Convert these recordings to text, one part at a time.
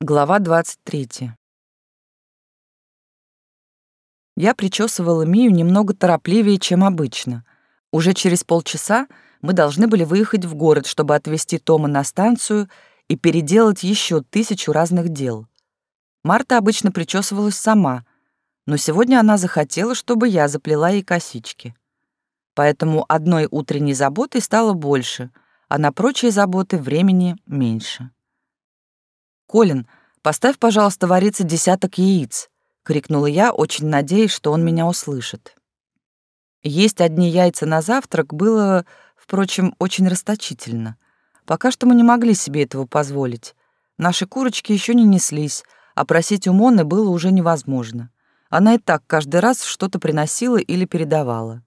Глава 23. Я причесывала Мию немного торопливее, чем обычно. Уже через полчаса мы должны были выехать в город, чтобы отвезти Тома на станцию и переделать еще тысячу разных дел. Марта обычно причесывалась сама, но сегодня она захотела, чтобы я заплела ей косички. Поэтому одной утренней заботой стало больше, а на прочие заботы времени меньше. «Колин, поставь, пожалуйста, вариться десяток яиц», — крикнула я, очень надеясь, что он меня услышит. Есть одни яйца на завтрак было, впрочем, очень расточительно. Пока что мы не могли себе этого позволить. Наши курочки еще не неслись, а просить у Моны было уже невозможно. Она и так каждый раз что-то приносила или передавала.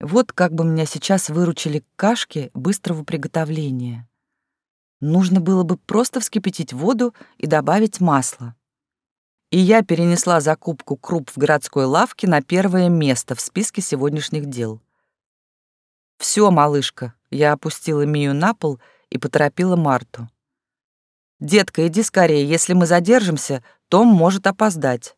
Вот как бы меня сейчас выручили кашки быстрого приготовления. Нужно было бы просто вскипятить воду и добавить масло. И я перенесла закупку круп в городской лавке на первое место в списке сегодняшних дел. Все, малышка», — я опустила Мию на пол и поторопила Марту. «Детка, иди скорее, если мы задержимся, Том может опоздать».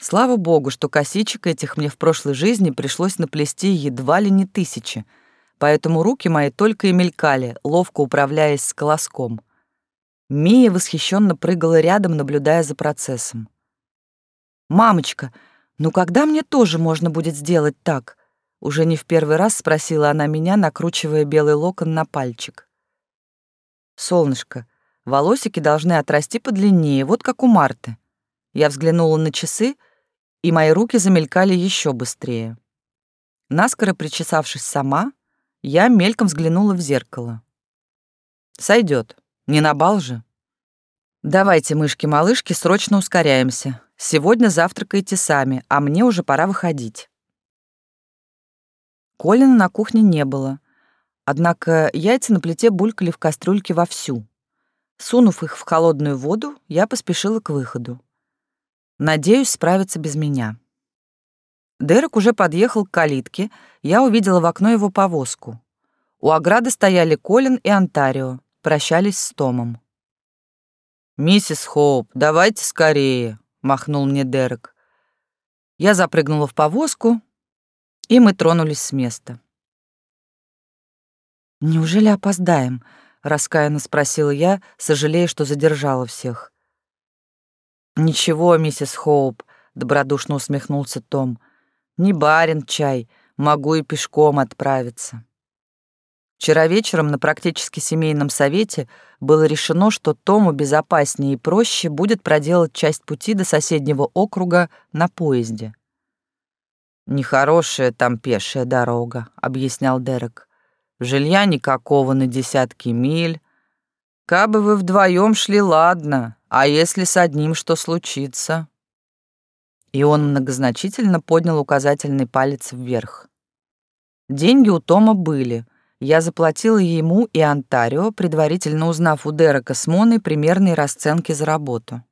Слава богу, что косичек этих мне в прошлой жизни пришлось наплести едва ли не тысячи — поэтому руки мои только и мелькали, ловко управляясь с колоском. Мия восхищенно прыгала рядом, наблюдая за процессом. «Мамочка, ну когда мне тоже можно будет сделать так?» Уже не в первый раз спросила она меня, накручивая белый локон на пальчик. «Солнышко, волосики должны отрасти подлиннее, вот как у Марты». Я взглянула на часы, и мои руки замелькали еще быстрее. Наскоро причесавшись сама, я мельком взглянула в зеркало. Сойдет. Не на бал же. Давайте, мышки-малышки, срочно ускоряемся. Сегодня завтракайте сами, а мне уже пора выходить. Колина на кухне не было. Однако яйца на плите булькали в кастрюльке вовсю. Сунув их в холодную воду, я поспешила к выходу. Надеюсь справиться без меня. Дерек уже подъехал к калитке, я увидела в окно его повозку. У ограды стояли Колин и Онтарио, прощались с Томом. «Миссис Хоуп, давайте скорее», — махнул мне Дерек. Я запрыгнула в повозку, и мы тронулись с места. «Неужели опоздаем?» — раскаянно спросила я, сожалея, что задержала всех. «Ничего, миссис Хоуп», — добродушно усмехнулся Том. Не барин чай, могу и пешком отправиться. Вчера вечером на практически семейном совете было решено, что Тому безопаснее и проще будет проделать часть пути до соседнего округа на поезде. «Нехорошая там пешая дорога», — объяснял Дерек. «Жилья никакого на десятки миль. Кабы вы вдвоем шли, ладно, а если с одним что случится?» И он многозначительно поднял указательный палец вверх. Деньги у Тома были. Я заплатила ему и Онтарио, предварительно узнав у Дерека с Моной примерные расценки за работу.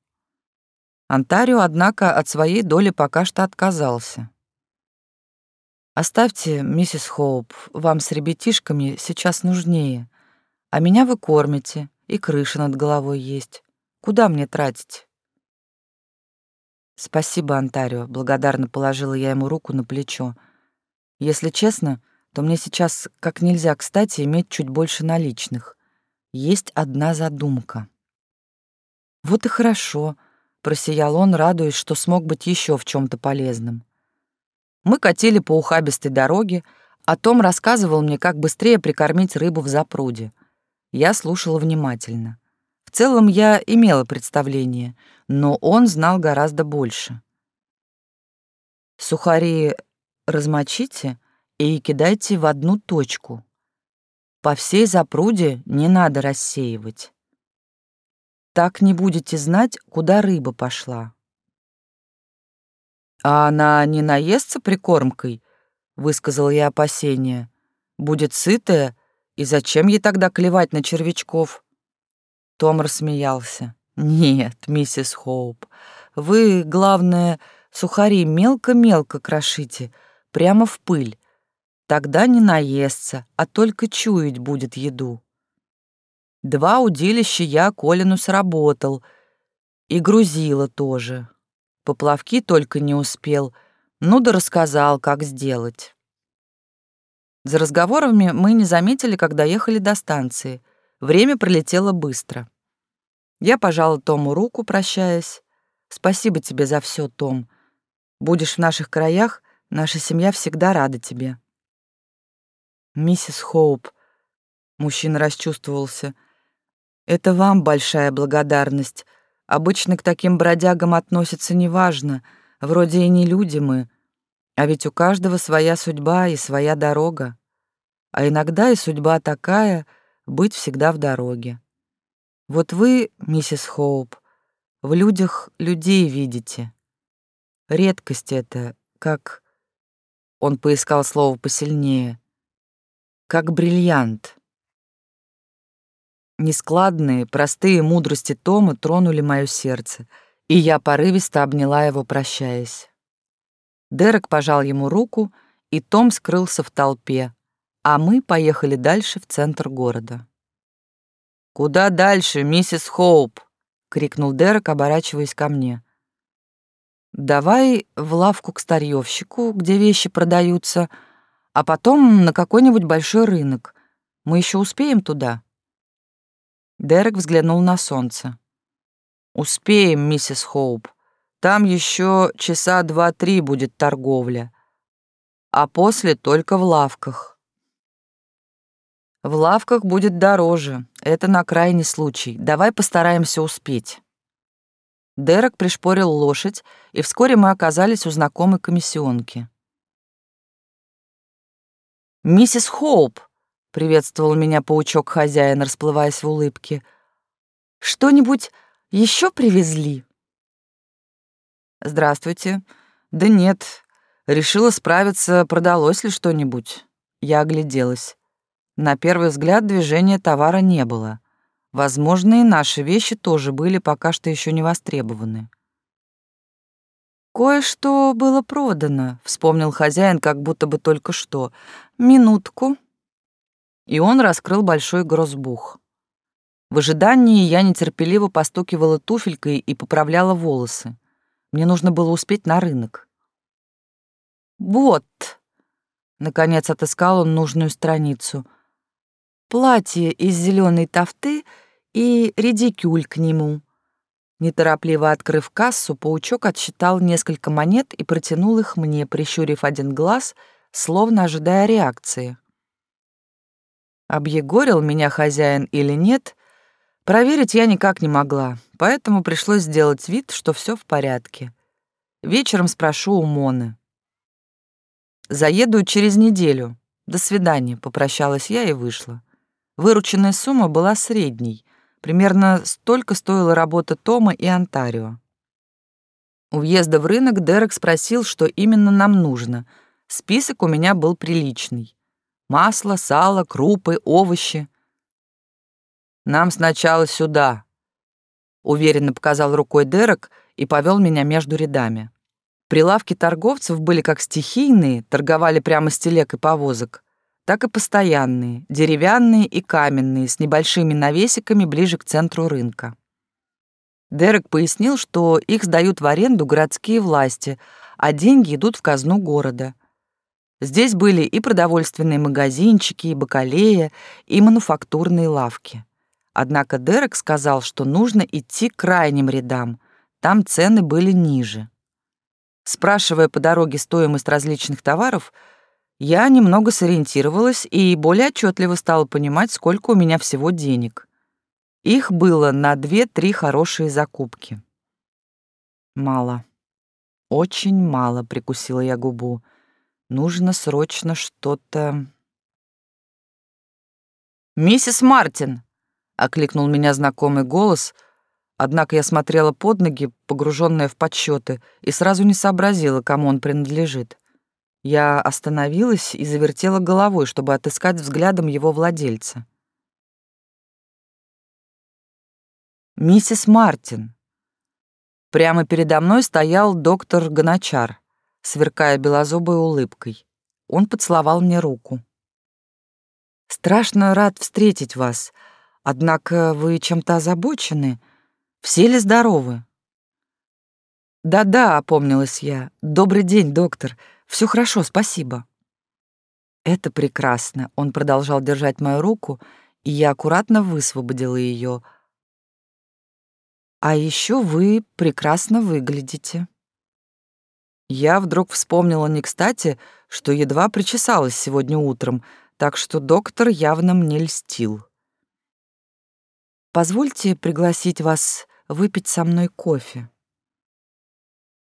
Онтарио, однако, от своей доли пока что отказался. «Оставьте, миссис Хоуп, вам с ребятишками сейчас нужнее. А меня вы кормите, и крыша над головой есть. Куда мне тратить?» «Спасибо, Антарио», — благодарно положила я ему руку на плечо. «Если честно, то мне сейчас как нельзя кстати иметь чуть больше наличных. Есть одна задумка». «Вот и хорошо», — просиял он, радуясь, что смог быть еще в чем то полезным. Мы катили по ухабистой дороге, а Том рассказывал мне, как быстрее прикормить рыбу в запруде. Я слушала внимательно. В целом я имела представление, но он знал гораздо больше. Сухари размочите и кидайте в одну точку. По всей запруде не надо рассеивать. Так не будете знать, куда рыба пошла. «А она не наестся прикормкой?» — высказал я опасение. «Будет сытая, и зачем ей тогда клевать на червячков?» Том рассмеялся. «Нет, миссис Хоуп, вы, главное, сухари мелко-мелко крошите, прямо в пыль. Тогда не наестся, а только чуять будет еду». Два удилища я Колину сработал. И грузила тоже. Поплавки только не успел. Ну да рассказал, как сделать. За разговорами мы не заметили, когда ехали до станции. Время пролетело быстро. Я пожала Тому руку, прощаясь. Спасибо тебе за все, Том. Будешь в наших краях, наша семья всегда рада тебе. Миссис Хоуп, мужчина расчувствовался, это вам большая благодарность. Обычно к таким бродягам относятся неважно, вроде и не люди мы, а ведь у каждого своя судьба и своя дорога. А иногда и судьба такая — быть всегда в дороге. Вот вы, миссис Хоуп, в людях людей видите. Редкость это, как... Он поискал слово посильнее. Как бриллиант. Нескладные, простые мудрости Тома тронули мое сердце, и я порывисто обняла его, прощаясь. Дерек пожал ему руку, и Том скрылся в толпе, а мы поехали дальше в центр города. «Куда дальше, миссис Хоуп?» — крикнул Дерек, оборачиваясь ко мне. «Давай в лавку к старьевщику, где вещи продаются, а потом на какой-нибудь большой рынок. Мы еще успеем туда?» Дерек взглянул на солнце. «Успеем, миссис Хоуп. Там еще часа два-три будет торговля. А после только в лавках. В лавках будет дороже. Это на крайний случай. Давай постараемся успеть. Дерек пришпорил лошадь, и вскоре мы оказались у знакомой комиссионки. «Миссис Хоуп!» — приветствовал меня паучок хозяин, расплываясь в улыбке. «Что-нибудь еще привезли?» «Здравствуйте. Да нет. Решила справиться, продалось ли что-нибудь». Я огляделась. На первый взгляд движения товара не было. Возможно, и наши вещи тоже были пока что еще не востребованы. «Кое-что было продано», — вспомнил хозяин, как будто бы только что. «Минутку». И он раскрыл большой грозбух. В ожидании я нетерпеливо постукивала туфелькой и поправляла волосы. Мне нужно было успеть на рынок. «Вот», — наконец отыскал он нужную страницу — платье из зеленой тафты и редикюль к нему. Неторопливо открыв кассу, паучок отсчитал несколько монет и протянул их мне, прищурив один глаз, словно ожидая реакции. Объегорил меня хозяин или нет, проверить я никак не могла, поэтому пришлось сделать вид, что все в порядке. Вечером спрошу у Моны. «Заеду через неделю. До свидания», — попрощалась я и вышла. Вырученная сумма была средней. Примерно столько стоила работа Тома и Онтарио. У въезда в рынок Дерек спросил, что именно нам нужно. Список у меня был приличный. Масло, сало, крупы, овощи. «Нам сначала сюда», — уверенно показал рукой Дерек и повел меня между рядами. Прилавки торговцев были как стихийные, торговали прямо с телег и повозок, так и постоянные, деревянные и каменные, с небольшими навесиками ближе к центру рынка. Дерек пояснил, что их сдают в аренду городские власти, а деньги идут в казну города. Здесь были и продовольственные магазинчики, и бакалея, и мануфактурные лавки. Однако Дерек сказал, что нужно идти к крайним рядам, там цены были ниже. Спрашивая по дороге стоимость различных товаров, я немного сориентировалась и более отчетливо стала понимать, сколько у меня всего денег. Их было на две-три хорошие закупки. Мало. Очень мало, прикусила я губу. Нужно срочно что-то... «Миссис Мартин!» — окликнул меня знакомый голос, однако я смотрела под ноги, погруженная в подсчеты, и сразу не сообразила, кому он принадлежит. Я остановилась и завертела головой, чтобы отыскать взглядом его владельца. «Миссис Мартин». Прямо передо мной стоял доктор Гоночар, сверкая белозубой улыбкой. Он поцеловал мне руку. «Страшно рад встретить вас. Однако вы чем-то озабочены. Все ли здоровы?» «Да-да», — опомнилась я. «Добрый день, доктор. Все хорошо, спасибо». «Это прекрасно», — он продолжал держать мою руку, и я аккуратно высвободила ее. «А еще вы прекрасно выглядите». Я вдруг вспомнила не кстати, что едва причесалась сегодня утром, так что доктор явно мне льстил. «Позвольте пригласить вас выпить со мной кофе».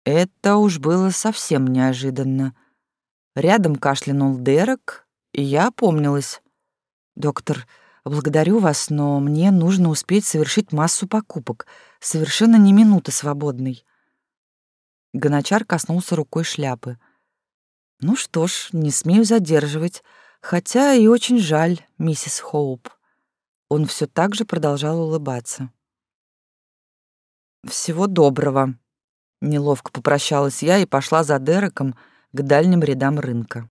Это уж было совсем неожиданно. Рядом кашлянул Дерек, и я опомнилась. «Доктор, благодарю вас, но мне нужно успеть совершить массу покупок. Совершенно не минуты свободной». Гоночар коснулся рукой шляпы. «Ну что ж, не смею задерживать, хотя и очень жаль, миссис Хоуп». Он все так же продолжал улыбаться. «Всего доброго», Неловко попрощалась я и пошла за Дереком к дальним рядам рынка.